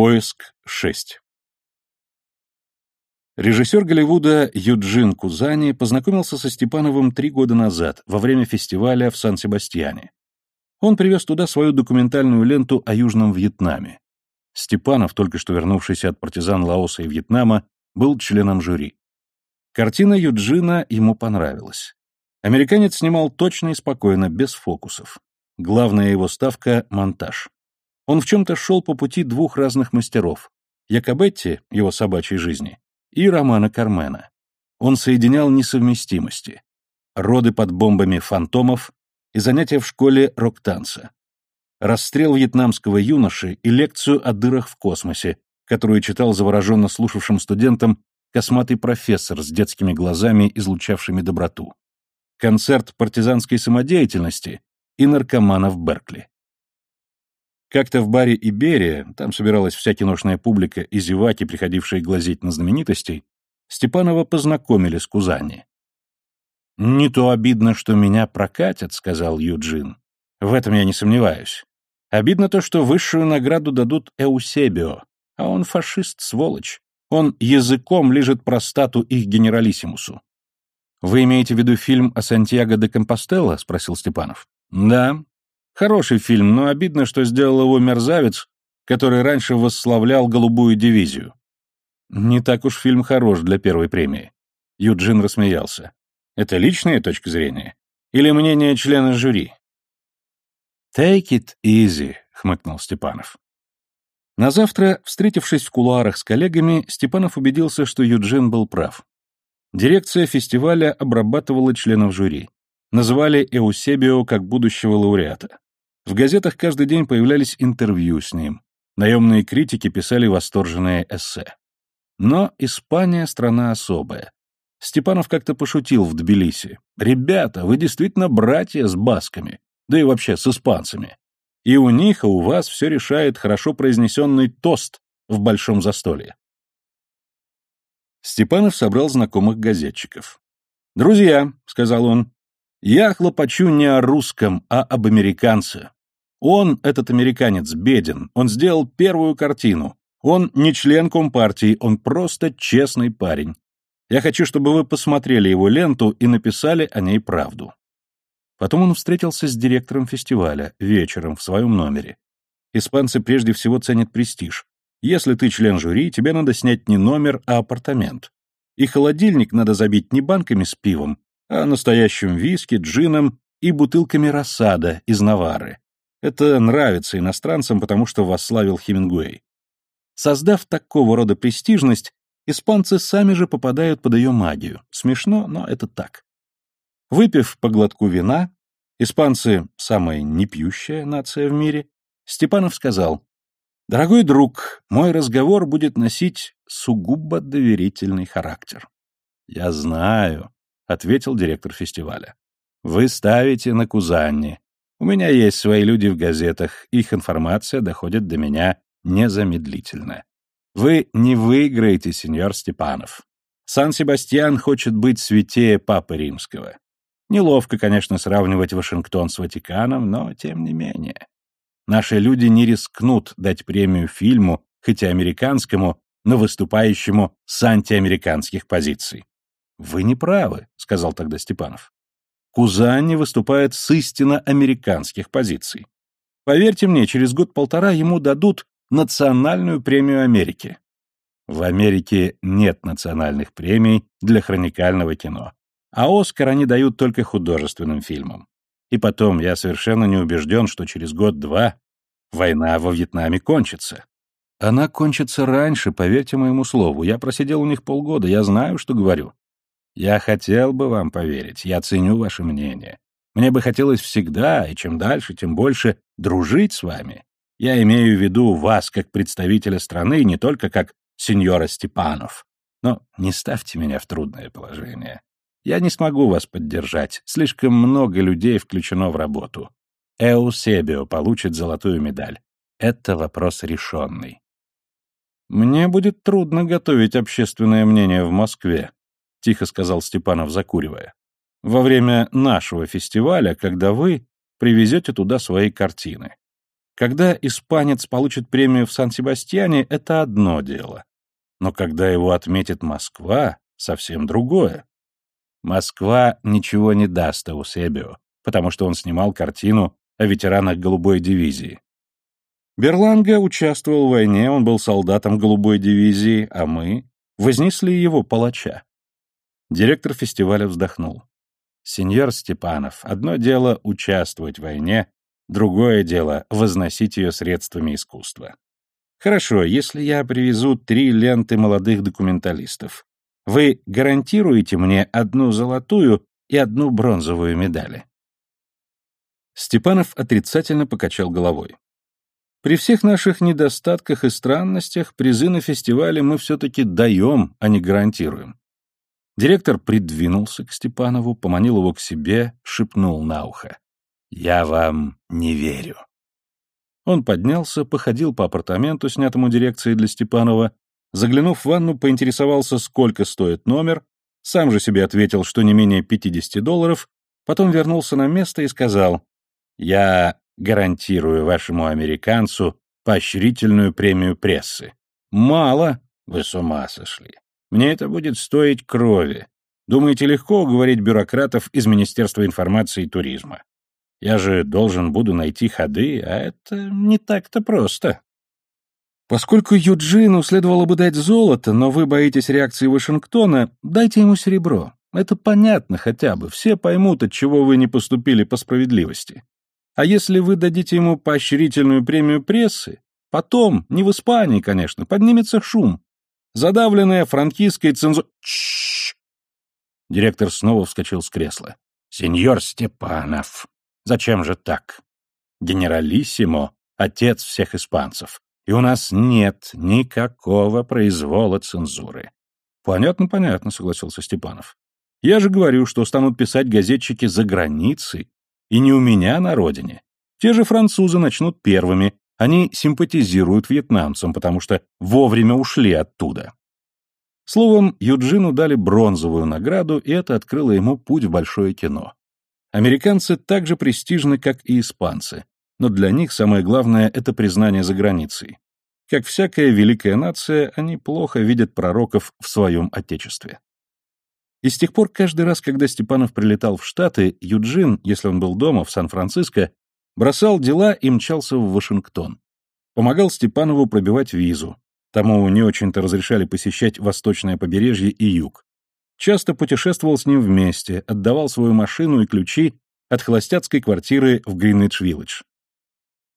Поиск 6 Режиссер Голливуда Юджин Кузани познакомился со Степановым три года назад, во время фестиваля в Сан-Себастьяне. Он привез туда свою документальную ленту о Южном Вьетнаме. Степанов, только что вернувшийся от партизан Лаоса и Вьетнама, был членом жюри. Картина Юджина ему понравилась. Американец снимал точно и спокойно, без фокусов. Главная его ставка — монтаж. Он в чем-то шел по пути двух разных мастеров — Якобетти, его собачьей жизни, и Романа Кармена. Он соединял несовместимости. Роды под бомбами фантомов и занятия в школе рок-танца. Расстрел вьетнамского юноши и лекцию о дырах в космосе, которую читал завороженно слушавшим студентам косматый профессор с детскими глазами, излучавшими доброту. Концерт партизанской самодеятельности и наркоманов Беркли. Как-то в баре Иберия, там собиралась вся киношная публика и зеваки, приходившие глазеть на знаменитостей, Степанова познакомили с Кузани. «Не то обидно, что меня прокатят», — сказал Юджин. «В этом я не сомневаюсь. Обидно то, что высшую награду дадут Эусебио, а он фашист-сволочь. Он языком лежит простату их генералиссимусу». «Вы имеете в виду фильм о Сантьяго де Компостелло?» — спросил Степанов. «Да, Хороший фильм, но обидно, что сделал его мерзавец, который раньше восславлял «Голубую дивизию». Не так уж фильм хорош для первой премии. Юджин рассмеялся. Это личная точка зрения? Или мнение члена жюри? «Take it easy», — хмыкнул Степанов. На завтра, встретившись в кулуарах с коллегами, Степанов убедился, что Юджин был прав. Дирекция фестиваля обрабатывала членов жюри. Называли Эусебио как будущего лауреата. В газетах каждый день появлялись интервью с ним. Наемные критики писали восторженные эссе. Но Испания — страна особая. Степанов как-то пошутил в Тбилиси. «Ребята, вы действительно братья с басками, да и вообще с испанцами. И у них, и у вас все решает хорошо произнесенный тост в большом застолье». Степанов собрал знакомых газетчиков. «Друзья», — сказал он, — «я хлопочу не о русском, а об американце. Он, этот американец, беден, он сделал первую картину. Он не член Компартии, он просто честный парень. Я хочу, чтобы вы посмотрели его ленту и написали о ней правду. Потом он встретился с директором фестиваля вечером в своем номере. Испанцы прежде всего ценят престиж. Если ты член жюри, тебе надо снять не номер, а апартамент. И холодильник надо забить не банками с пивом, а настоящим виски, джином и бутылками рассада из Навары. Это нравится иностранцам, потому что восславил Хемингуэй. Создав такого рода престижность, испанцы сами же попадают под ее магию. Смешно, но это так. Выпив по глотку вина, испанцы — самая непьющая нация в мире, Степанов сказал, «Дорогой друг, мой разговор будет носить сугубо доверительный характер». «Я знаю», — ответил директор фестиваля. «Вы ставите на Кузанни, у меня есть свои люди в газетах, их информация доходит до меня незамедлительно. Вы не выиграете, сеньор Степанов. Сан-Себастьян хочет быть святее Папы Римского. Неловко, конечно, сравнивать Вашингтон с Ватиканом, но тем не менее. Наши люди не рискнут дать премию фильму, хоть и американскому, но выступающему с антиамериканских позиций. «Вы не правы», — сказал тогда Степанов. Кузани выступает с истинно американских позиций. Поверьте мне, через год-полтора ему дадут национальную премию Америки. В Америке нет национальных премий для хроникального кино, а Оскар они дают только художественным фильмам. И потом, я совершенно не убежден, что через год-два война во Вьетнаме кончится. Она кончится раньше, поверьте моему слову. Я просидел у них полгода, я знаю, что говорю. Я хотел бы вам поверить, я ценю ваше мнение. Мне бы хотелось всегда, и чем дальше, тем больше, дружить с вами. Я имею в виду вас как представителя страны, не только как сеньора Степанов. Но не ставьте меня в трудное положение. Я не смогу вас поддержать, слишком много людей включено в работу. Эусебио получит золотую медаль. Это вопрос решенный. Мне будет трудно готовить общественное мнение в Москве, — тихо сказал Степанов, закуривая. «Во время нашего фестиваля, когда вы привезете туда свои картины. Когда испанец получит премию в Сан-Себастьяне, это одно дело. Но когда его отметит Москва, совсем другое. Москва ничего не даст Эусебио, потому что он снимал картину о ветеранах голубой дивизии. Берланга участвовал в войне, он был солдатом голубой дивизии, а мы вознесли его палача. Директор фестиваля вздохнул. Сеньор Степанов, одно дело участвовать в войне, другое дело возносить ее средствами искусства. Хорошо, если я привезу три ленты молодых документалистов, вы гарантируете мне одну золотую и одну бронзовую медали? Степанов отрицательно покачал головой. При всех наших недостатках и странностях призы на фестивале мы все-таки даем, а не гарантируем. Директор придвинулся к Степанову, поманил его к себе, шепнул на ухо. «Я вам не верю». Он поднялся, походил по апартаменту, снятому дирекцией для Степанова, заглянув в ванну, поинтересовался, сколько стоит номер, сам же себе ответил, что не менее 50 долларов, потом вернулся на место и сказал, «Я гарантирую вашему американцу поощрительную премию прессы». «Мало, вы с ума сошли. Мне это будет стоить крови. Думаете, легко уговорить бюрократов из Министерства информации и туризма? Я же должен буду найти ходы, а это не так-то просто. Поскольку Юджину следовало бы дать золото, но вы боитесь реакции Вашингтона, дайте ему серебро. Это понятно хотя бы, все поймут, от чего вы не поступили по справедливости. А если вы дадите ему поощрительную премию прессы, потом, не в Испании, конечно, поднимется шум. Задавленная франкистской цензурой... Директор снова вскочил с кресла. «Сеньор Степанов, Зачем же так? Генералиссимо — отец всех испанцев, и у нас нет никакого произвола цензуры. Понятно, понятно, согласился Степанов. Я же говорю, что станут писать газетчики за границей, и не у меня на родине. Те же французы начнут первыми, они симпатизируют вьетнамцам, потому что вовремя ушли оттуда. Словом, Юджину дали бронзовую награду, и это открыло ему путь в большое кино. Американцы так же престижны, как и испанцы, но для них самое главное — это признание за границей. Как всякая великая нация, они плохо видят пророков в своем отечестве. И с тех пор каждый раз, когда Степанов прилетал в Штаты, Юджин, если он был дома, в Сан-Франциско, бросал дела и мчался в Вашингтон. Помогал Степанову пробивать визу. Тому не очень-то разрешали посещать восточное побережье и юг часто путешествовал с ним вместе, отдавал свою машину и ключи от холостяцкой квартиры в Гринвич-Виллидж.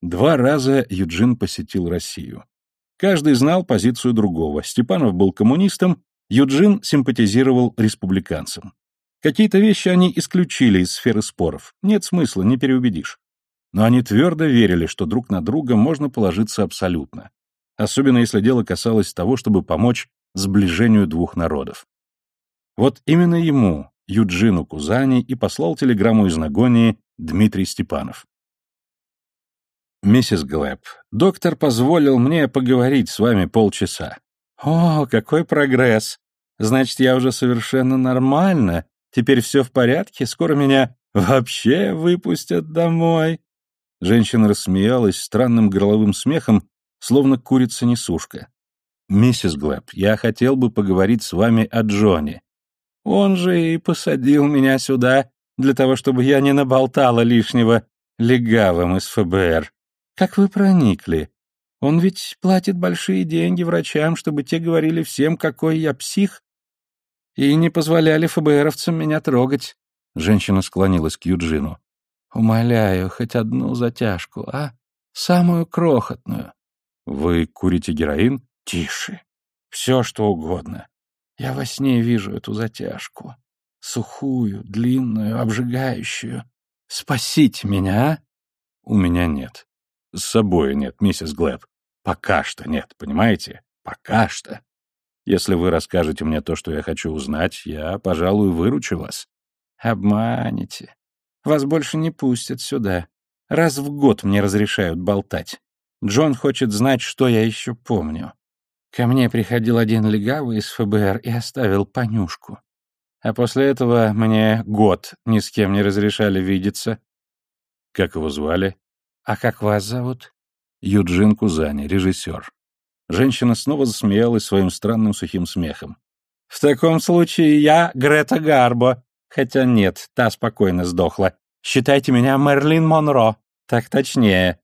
Два раза Юджин посетил Россию. Каждый знал позицию другого. Степанов был коммунистом, Юджин симпатизировал республиканцам. Какие-то вещи они исключили из сферы споров. Нет смысла, не переубедишь. Но они твердо верили, что друг на друга можно положиться абсолютно. Особенно если дело касалось того, чтобы помочь сближению двух народов. Вот именно ему, Юджину Кузани, и послал телеграмму из Нагонии Дмитрий Степанов. «Миссис Глэб, доктор позволил мне поговорить с вами полчаса». «О, какой прогресс! Значит, я уже совершенно нормально. Теперь все в порядке, скоро меня вообще выпустят домой». Женщина рассмеялась странным горловым смехом, словно курица-несушка. «Миссис Глэб, я хотел бы поговорить с вами о Джоне. Он же и посадил меня сюда для того, чтобы я не наболтала лишнего легавым из ФБР. Как вы проникли? Он ведь платит большие деньги врачам, чтобы те говорили всем, какой я псих, и не позволяли ФБРовцам меня трогать. Женщина склонилась к Юджину. Умоляю, хоть одну затяжку, а? Самую крохотную. Вы курите героин? Тише. Все, что угодно. Я во сне вижу эту затяжку. Сухую, длинную, обжигающую. Спасите меня, а? У меня нет. С собой нет, миссис Глэб. Пока что нет, понимаете? Пока что. Если вы расскажете мне то, что я хочу узнать, я, пожалуй, выручу вас. Обманете. Вас больше не пустят сюда. Раз в год мне разрешают болтать. Джон хочет знать, что я еще помню. Ко мне приходил один легавый из ФБР и оставил понюшку. А после этого мне год ни с кем не разрешали видеться. Как его звали? А как вас зовут? Юджин Кузани, режиссер. Женщина снова засмеялась своим странным сухим смехом. «В таком случае я Грета Гарбо. Хотя нет, та спокойно сдохла. Считайте меня Мерлин Монро. Так точнее».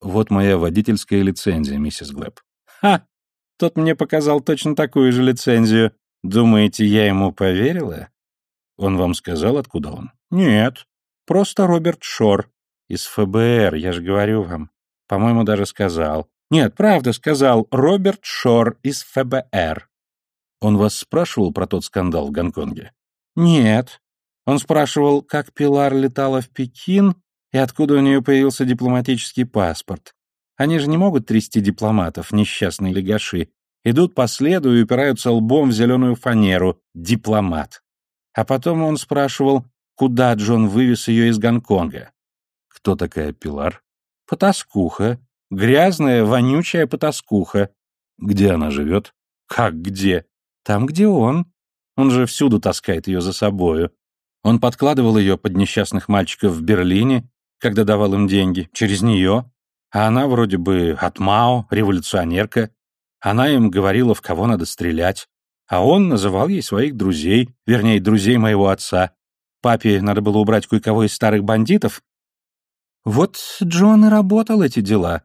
«Вот моя водительская лицензия, миссис Глэб». «Ха! Тот мне показал точно такую же лицензию. Думаете, я ему поверила?» «Он вам сказал, откуда он?» «Нет. Просто Роберт Шор. Из ФБР, я же говорю вам. По-моему, даже сказал. Нет, правда, сказал Роберт Шор из ФБР. Он вас спрашивал про тот скандал в Гонконге? Нет. Он спрашивал, как Пилар летала в Пекин и откуда у нее появился дипломатический паспорт. Они же не могут трясти дипломатов, несчастные легаши. Идут по следу и упираются лбом в зеленую фанеру. Дипломат. А потом он спрашивал, куда Джон вывез ее из Гонконга. Кто такая Пилар? Потаскуха. Грязная, вонючая потаскуха. Где она живет? Как где? Там, где он. Он же всюду таскает ее за собою. Он подкладывал ее под несчастных мальчиков в Берлине, когда давал им деньги, через нее. А она вроде бы от Мао, революционерка. Она им говорила, в кого надо стрелять. А он называл ей своих друзей, вернее, друзей моего отца. Папе надо было убрать кое-кого из старых бандитов, вот Джон и работал эти дела.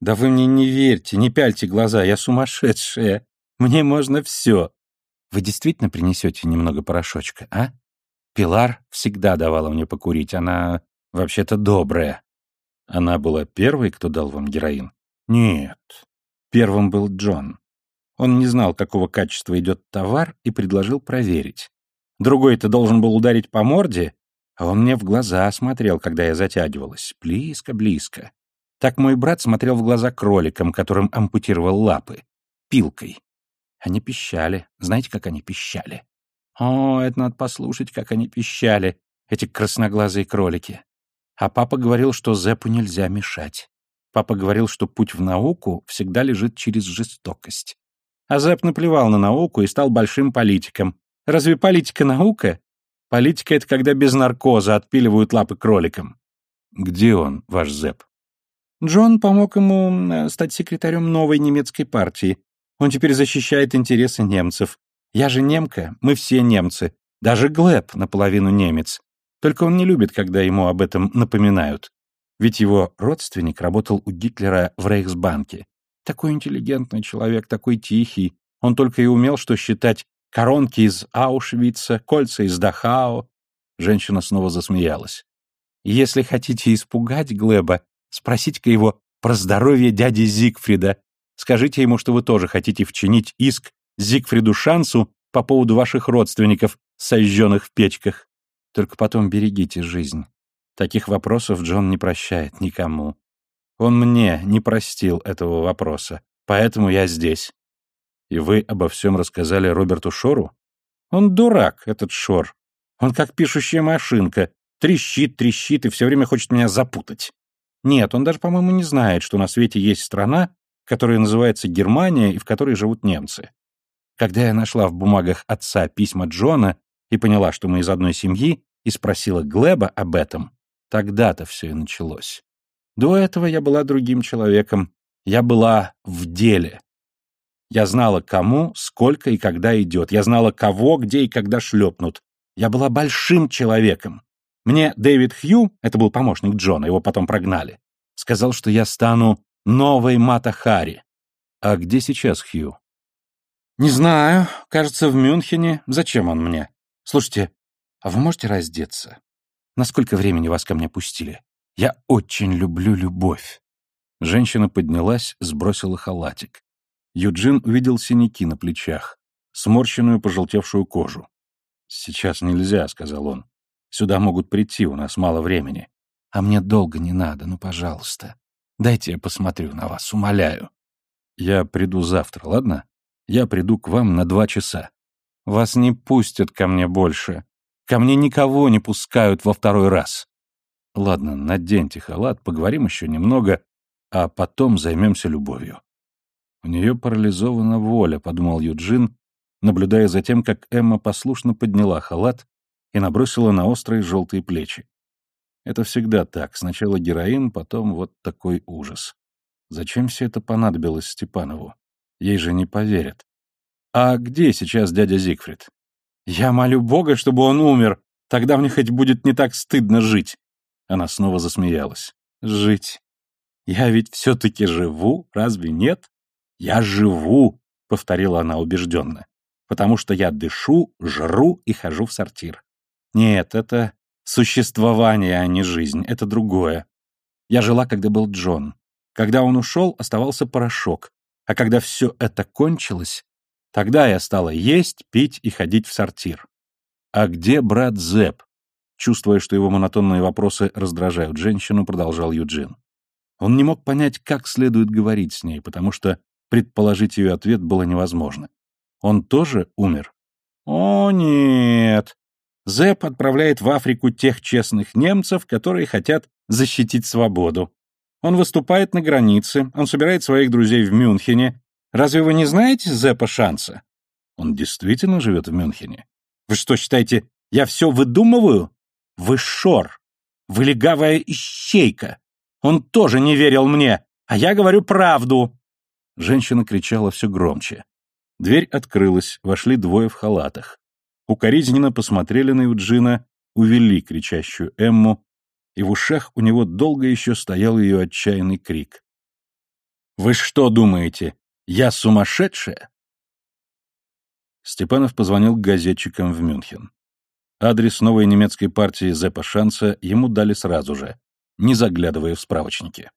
Да вы мне не верьте, не пяльте глаза, я сумасшедшая. Мне можно все. Вы действительно принесете немного порошочка, а? Пилар всегда давала мне покурить, она вообще-то добрая. Она была первой, кто дал вам героин? Нет. Первым был Джон. Он не знал, какого качества идет товар, и предложил проверить. Другой-то должен был ударить по морде, а он мне в глаза смотрел, когда я затягивалась. Близко-близко. Так мой брат смотрел в глаза кроликам, которым ампутировал лапы. Пилкой. Они пищали. Знаете, как они пищали? О, это надо послушать, как они пищали, эти красноглазые кролики. А папа говорил, что Зепу нельзя мешать. Папа говорил, что путь в науку всегда лежит через жестокость. А Зеп наплевал на науку и стал большим политиком. Разве политика наука? Политика — это когда без наркоза отпиливают лапы кроликам. Где он, ваш Зэп? Джон помог ему э, стать секретарем новой немецкой партии. Он теперь защищает интересы немцев. Я же немка, мы все немцы. Даже Глеб наполовину немец. Только он не любит, когда ему об этом напоминают. Ведь его родственник работал у Гитлера в Рейхсбанке. Такой интеллигентный человек, такой тихий. Он только и умел что считать Коронки из Аушвица, кольца из Дахау. Женщина снова засмеялась. Если хотите испугать Глеба, спросите-ка его про здоровье дяди Зигфрида. Скажите ему, что вы тоже хотите вчинить иск Зигфриду Шансу по поводу ваших родственников, сожженных в печках. Только потом берегите жизнь. Таких вопросов Джон не прощает никому. Он мне не простил этого вопроса, поэтому я здесь. И вы обо всем рассказали Роберту Шору? Он дурак, этот Шор. Он как пишущая машинка. Трещит, трещит и все время хочет меня запутать. Нет, он даже, по-моему, не знает, что на свете есть страна, которая называется Германия и в которой живут немцы. Когда я нашла в бумагах отца письма Джона и поняла, что мы из одной семьи, и спросила Глеба об этом, тогда-то все и началось. До этого я была другим человеком. Я была в деле. Я знала, кому, сколько и когда идет. Я знала, кого, где и когда шлепнут. Я была большим человеком. Мне Дэвид Хью, это был помощник Джона, его потом прогнали, сказал, что я стану новой Мата Хари. А где сейчас Хью? Не знаю. Кажется, в Мюнхене. Зачем он мне? Слушайте, а вы можете раздеться? Насколько времени вас ко мне пустили? Я очень люблю любовь. Женщина поднялась, сбросила халатик. Юджин увидел синяки на плечах, сморщенную пожелтевшую кожу. «Сейчас нельзя», — сказал он. «Сюда могут прийти, у нас мало времени». «А мне долго не надо, ну, пожалуйста. Дайте я посмотрю на вас, умоляю». «Я приду завтра, ладно? Я приду к вам на два часа. Вас не пустят ко мне больше. Ко мне никого не пускают во второй раз». «Ладно, наденьте халат, поговорим еще немного, а потом займемся любовью». У нее парализована воля, подумал Юджин, наблюдая за тем, как Эмма послушно подняла халат и набросила на острые желтые плечи. Это всегда так. Сначала героин, потом вот такой ужас. Зачем все это понадобилось Степанову? Ей же не поверят. А где сейчас дядя Зигфрид? Я молю Бога, чтобы он умер. Тогда мне хоть будет не так стыдно жить. Она снова засмеялась. Жить. Я ведь все-таки живу, разве нет? Я живу, повторила она убежденно. Потому что я дышу, жру и хожу в сортир. Нет, это существование, а не жизнь. Это другое. Я жила, когда был Джон. Когда он ушел, оставался порошок. А когда все это кончилось, тогда я стала есть, пить и ходить в сортир. А где брат Зэп? Чувствуя, что его монотонные вопросы раздражают женщину, продолжал Юджин. Он не мог понять, как следует говорить с ней, потому что предположить ее ответ было невозможно. Он тоже умер? О, нет. Зэп отправляет в Африку тех честных немцев, которые хотят защитить свободу. Он выступает на границе, он собирает своих друзей в Мюнхене. Разве вы не знаете Зеппа Шанса? Он действительно живет в Мюнхене. Вы что, считаете, я все выдумываю? Вы шор. Вы легавая ищейка. Он тоже не верил мне, а я говорю правду. Женщина кричала все громче. Дверь открылась, вошли двое в халатах. Укоризненно посмотрели на Юджина, увели кричащую Эмму, и в ушах у него долго еще стоял ее отчаянный крик. «Вы что думаете, я сумасшедшая?» Степанов позвонил газетчикам в Мюнхен. Адрес новой немецкой партии Зеппа Шанса ему дали сразу же, не заглядывая в справочники.